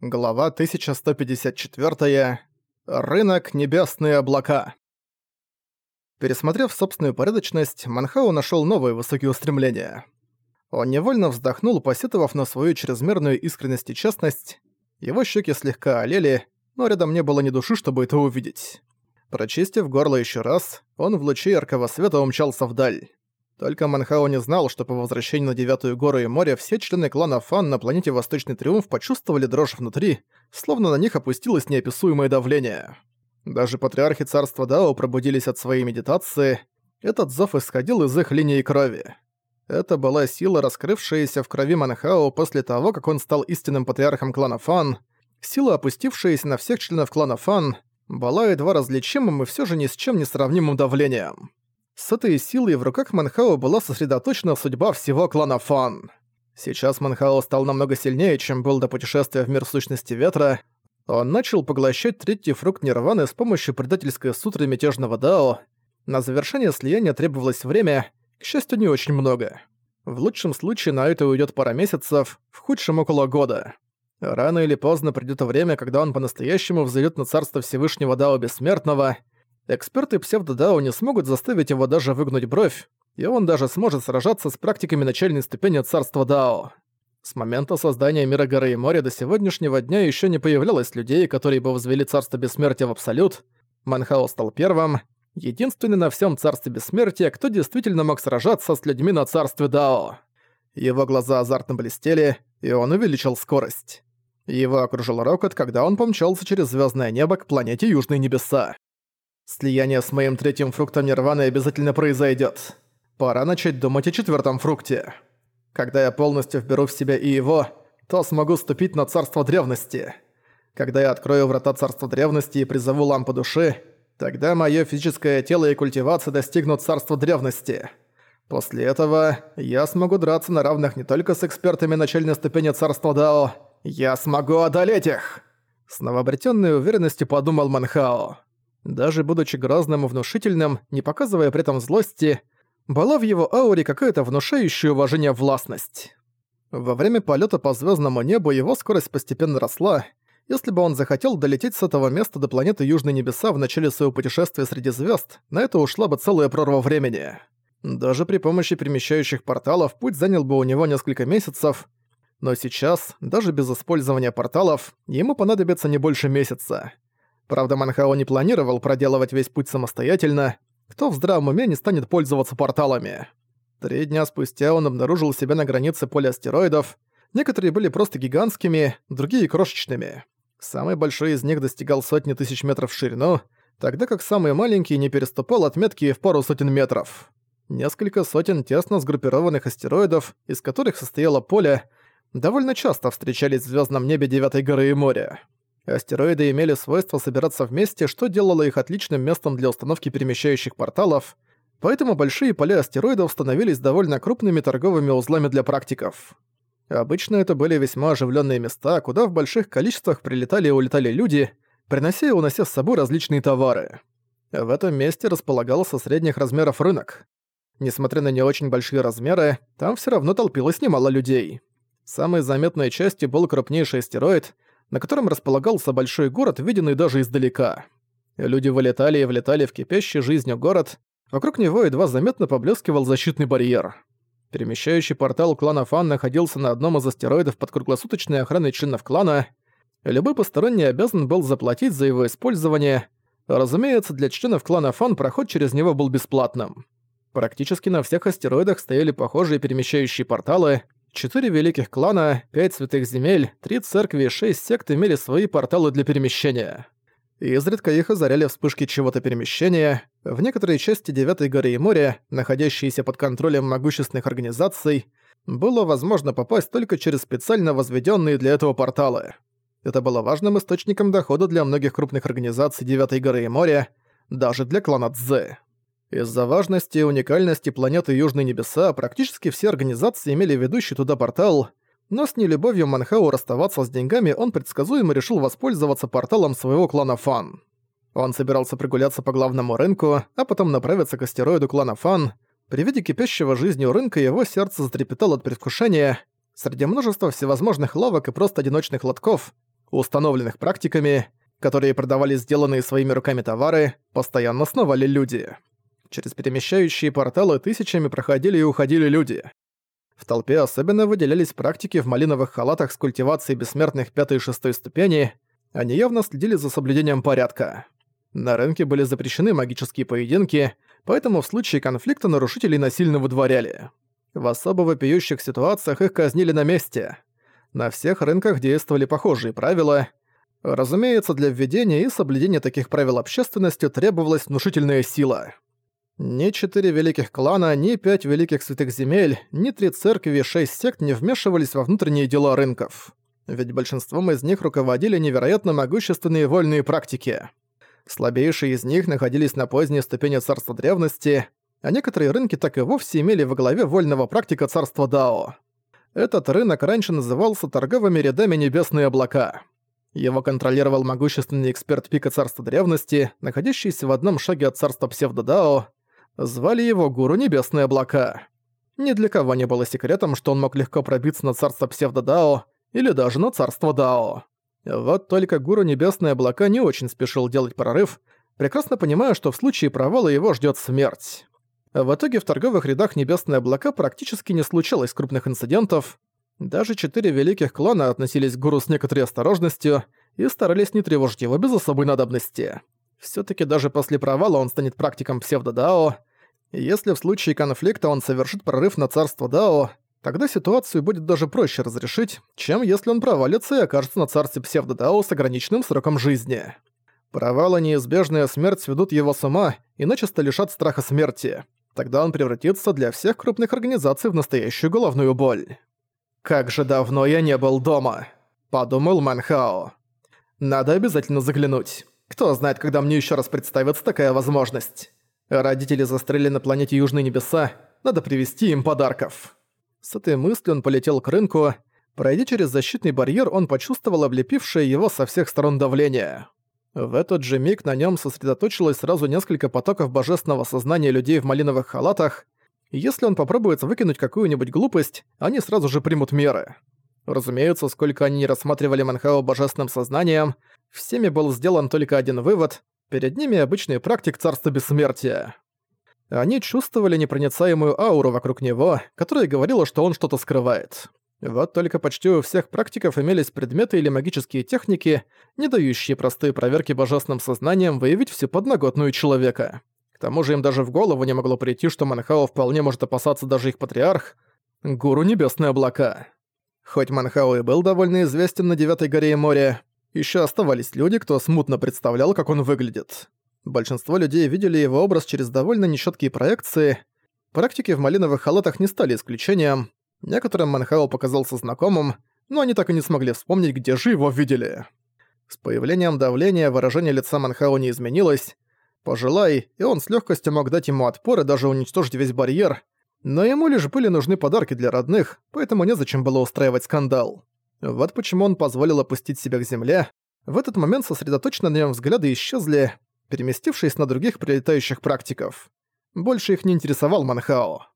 Глава 1154. Рынок Небесные облака. Пересмотрев собственную порядочность, Манхау нашёл новые высокие устремления. Он невольно вздохнул, посетовав на свою чрезмерную искренность и честность. Его щеки слегка олели, но рядом не было ни души, чтобы это увидеть. Прочистив горло ещё раз, он в луче яркого света умчался вдаль. Только Манхао не знал, что по возвращении на Девятую гору и море все члены клана Фан на планете Восточный Триумф почувствовали дрожь внутри, словно на них опустилось неописуемое давление. Даже патриархи царства Дао пробудились от своей медитации, этот зов исходил из их линии крови. Это была сила, раскрывшаяся в крови Манхао после того, как он стал истинным патриархом клана Фан, сила, опустившаяся на всех членов клана Фан, была едва различимым и все же ни с чем не сравнимым давлением. С этой силой в руках Манхао была сосредоточена судьба всего клана Фан. Сейчас Манхао стал намного сильнее, чем был до путешествия в мир сущности ветра. Он начал поглощать третий фрукт Нирваны с помощью предательской сутры мятежного Дао. На завершение слияния требовалось время, к счастью, не очень много. В лучшем случае на это уйдет пара месяцев, в худшем около года. Рано или поздно придет время, когда он по-настоящему взойдет на царство Всевышнего Дао Бессмертного — Эксперты псевдодао не смогут заставить его даже выгнуть бровь, и он даже сможет сражаться с практиками начальной ступени царства Дао. С момента создания мира горы и моря до сегодняшнего дня еще не появлялось людей, которые бы возвели царство бессмертия в абсолют. Манхао стал первым, единственный на всем царстве бессмертия, кто действительно мог сражаться с людьми на царстве Дао. Его глаза азартно блестели, и он увеличил скорость. Его окружил рокот, когда он помчался через звездное небо к планете Южные Небеса. Слияние с моим третьим фруктом нирваны обязательно произойдет. Пора начать думать о четвертом фрукте. Когда я полностью вберу в себя и его, то смогу ступить на царство древности. Когда я открою врата царства древности и призову лампу души, тогда мое физическое тело и культивация достигнут царства древности. После этого я смогу драться на равных не только с экспертами начальной ступени царства Дао, я смогу одолеть их!» С новообретенной уверенностью подумал Манхао. Даже будучи грозным и внушительным, не показывая при этом злости, была в его ауре какая-то внушающая уважение властность. Во время полета по звездному небу его скорость постепенно росла. Если бы он захотел долететь с этого места до планеты Южные Небеса в начале своего путешествия среди звезд, на это ушла бы целая прорва времени. Даже при помощи перемещающих порталов путь занял бы у него несколько месяцев, но сейчас, даже без использования порталов, ему понадобится не больше месяца. Правда, Манхао не планировал проделывать весь путь самостоятельно. Кто в здравом уме не станет пользоваться порталами? Три дня спустя он обнаружил себя на границе поля астероидов. Некоторые были просто гигантскими, другие — крошечными. Самый большой из них достигал сотни тысяч метров в ширину, тогда как самый маленький не переступал отметки в пару сотен метров. Несколько сотен тесно сгруппированных астероидов, из которых состояло поле, довольно часто встречались в звездном небе Девятой горы и моря. Астероиды имели свойство собираться вместе, что делало их отличным местом для установки перемещающих порталов, поэтому большие поля астероидов становились довольно крупными торговыми узлами для практиков. Обычно это были весьма оживленные места, куда в больших количествах прилетали и улетали люди, принося и унося с собой различные товары. В этом месте располагался средних размеров рынок. Несмотря на не очень большие размеры, там все равно толпилось немало людей. Самой заметной частью был крупнейший астероид — на котором располагался большой город, виденный даже издалека. Люди вылетали и влетали в кипящий жизнью город, вокруг него едва заметно поблескивал защитный барьер. Перемещающий портал клана Фан находился на одном из астероидов под круглосуточной охраной членов клана. Любой посторонний обязан был заплатить за его использование. Разумеется, для членов клана Фан проход через него был бесплатным. Практически на всех астероидах стояли похожие перемещающие порталы — Четыре великих клана, пять святых земель, три церкви и шесть сект имели свои порталы для перемещения. Изредка их озаряли вспышки чего-то перемещения. В некоторые части Девятой горы и моря, находящиеся под контролем могущественных организаций, было возможно попасть только через специально возведенные для этого порталы. Это было важным источником дохода для многих крупных организаций Девятой горы и моря, даже для клана Цзэ. Из-за важности и уникальности планеты Южные Небеса практически все организации имели ведущий туда портал, но с нелюбовью Манхау расставаться с деньгами он предсказуемо решил воспользоваться порталом своего клана Фан. Он собирался прогуляться по главному рынку, а потом направиться к астероиду клана Фан. При виде кипящего жизнью рынка его сердце затрепетало от предвкушения. Среди множества всевозможных лавок и просто одиночных лотков установленных практиками, которые продавали сделанные своими руками товары, постоянно сновали люди. Через перемещающие порталы тысячами проходили и уходили люди. В толпе особенно выделялись практики в малиновых халатах с культивацией бессмертных пятой и шестой ступени, они явно следили за соблюдением порядка. На рынке были запрещены магические поединки, поэтому в случае конфликта нарушителей насильно выдворяли. В особо вопиющих ситуациях их казнили на месте. На всех рынках действовали похожие правила. Разумеется, для введения и соблюдения таких правил общественностью требовалась внушительная сила. Ни четыре великих клана, ни пять великих святых земель, ни три церкви и шесть сект не вмешивались во внутренние дела рынков. Ведь большинством из них руководили невероятно могущественные вольные практики. Слабейшие из них находились на поздней ступени царства древности, а некоторые рынки так и вовсе имели во главе вольного практика царства Дао. Этот рынок раньше назывался торговыми рядами Небесные облака. Его контролировал могущественный эксперт пика царства древности, находящийся в одном шаге от царства Псевдо-Дао. Звали его Гуру Небесные облака. Ни для кого не было секретом, что он мог легко пробиться на царство Псевдо-Дао или даже на царство Дао. Вот только Гуру Небесные облака не очень спешил делать прорыв, прекрасно понимая, что в случае провала его ждет смерть. В итоге в торговых рядах Небесные облака практически не случалось крупных инцидентов. Даже четыре великих клана относились к Гуру с некоторой осторожностью и старались не тревожить его без особой надобности. Все таки даже после провала он станет практиком псевдо-дао. Если в случае конфликта он совершит прорыв на царство Дао, Тогда ситуацию будет даже проще разрешить, чем если он провалится и окажется на царстве псевдо-дао с ограниченным сроком жизни. Провал и неизбежная смерть сведут его с ума и начисто лишат страха смерти. Тогда он превратится для всех крупных организаций в настоящую головную боль. «Как же давно я не был дома!» – подумал Манхао. «Надо обязательно заглянуть. Кто знает, когда мне еще раз представится такая возможность. Родители застряли на планете Южные Небеса, надо привезти им подарков». С этой мыслью он полетел к рынку. Пройдя через защитный барьер, он почувствовал облепившее его со всех сторон давление. В этот же миг на нем сосредоточилось сразу несколько потоков божественного сознания людей в малиновых халатах. если он попробует выкинуть какую-нибудь глупость, они сразу же примут меры. Разумеется, сколько они не рассматривали Манхао божественным сознанием, всеми был сделан только один вывод – перед ними обычный практик Царства Бессмертия. Они чувствовали непроницаемую ауру вокруг него, которая говорила, что он что-то скрывает. Вот только почти у всех практиков имелись предметы или магические техники, не дающие простые проверки божественным сознанием выявить всю подноготную человека. К тому же им даже в голову не могло прийти, что Манхао вполне может опасаться даже их патриарх, гуру Небесные Облака. Хоть Манхао и был довольно известен на Девятой горе и море, еще оставались люди, кто смутно представлял, как он выглядит. Большинство людей видели его образ через довольно нечёткие проекции. Практики в малиновых халатах не стали исключением. Некоторым Манхао показался знакомым, но они так и не смогли вспомнить, где же его видели. С появлением давления выражение лица Манхао не изменилось. Пожелай, и он с легкостью мог дать ему отпор и даже уничтожить весь барьер. Но ему лишь были нужны подарки для родных, поэтому незачем было устраивать скандал. Вот почему он позволил опустить себя к земле. В этот момент сосредоточенно на нем взгляды исчезли, переместившись на других прилетающих практиков. Больше их не интересовал Манхао.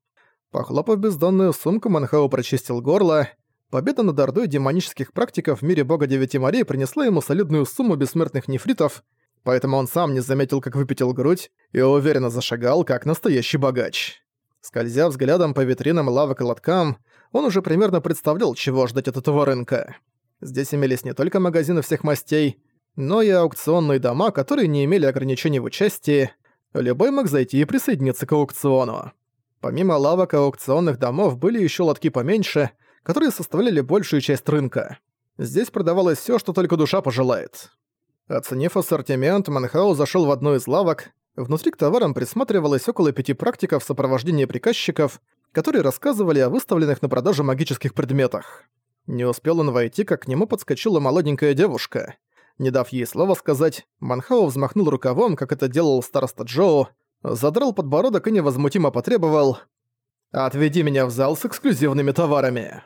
Похлопав бездонную сумку, Манхао прочистил горло. Победа над ордой демонических практиков в мире бога Девяти морей принесла ему солидную сумму бессмертных нефритов, поэтому он сам не заметил, как выпятил грудь, и уверенно зашагал, как настоящий богач. Скользя взглядом по витринам лавок и лоткам, он уже примерно представлял, чего ждать от этого рынка. Здесь имелись не только магазины всех мастей, но и аукционные дома, которые не имели ограничений в участии, любой мог зайти и присоединиться к аукциону. Помимо лавок и аукционных домов были еще лотки поменьше, которые составляли большую часть рынка. Здесь продавалось все, что только душа пожелает. Оценив ассортимент, Манхау зашел в одну из лавок. Внутри к товарам присматривалось около пяти практиков в сопровождении приказчиков, которые рассказывали о выставленных на продажу магических предметах. Не успел он войти, как к нему подскочила молоденькая девушка. Не дав ей слова сказать, Манхао взмахнул рукавом, как это делал староста Джоу, задрал подбородок и невозмутимо потребовал «Отведи меня в зал с эксклюзивными товарами».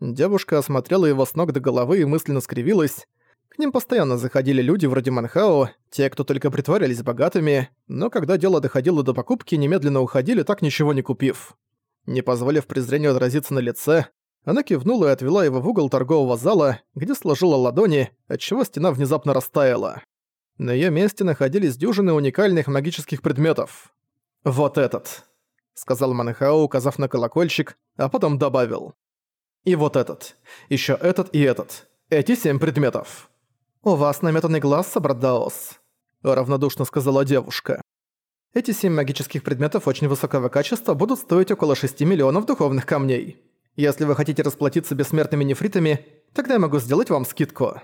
Девушка осмотрела его с ног до головы и мысленно скривилась. К ним постоянно заходили люди вроде Манхао, те, кто только притворялись богатыми, но когда дело доходило до покупки, немедленно уходили, так ничего не купив. Не позволив презрению отразиться на лице, Она кивнула и отвела его в угол торгового зала, где сложила ладони, отчего стена внезапно растаяла. На её месте находились дюжины уникальных магических предметов. «Вот этот», — сказал Манхао, указав на колокольчик, а потом добавил. «И вот этот. Ещё этот и этот. Эти семь предметов». «У вас намётанный глаз, Сабрадаос», — равнодушно сказала девушка. «Эти семь магических предметов очень высокого качества будут стоить около 6 миллионов духовных камней. Если вы хотите расплатиться бессмертными нефритами, тогда я могу сделать вам скидку».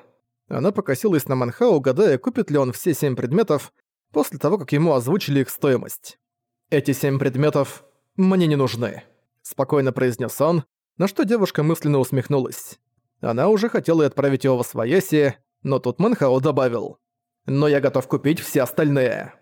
Она покосилась на Манхау, гадая, купит ли он все семь предметов, после того, как ему озвучили их стоимость. «Эти семь предметов мне не нужны», — спокойно произнес он, на что девушка мысленно усмехнулась. Она уже хотела отправить его во свояси, но тут Манхао добавил. «Но я готов купить все остальные».